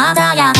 鮮やか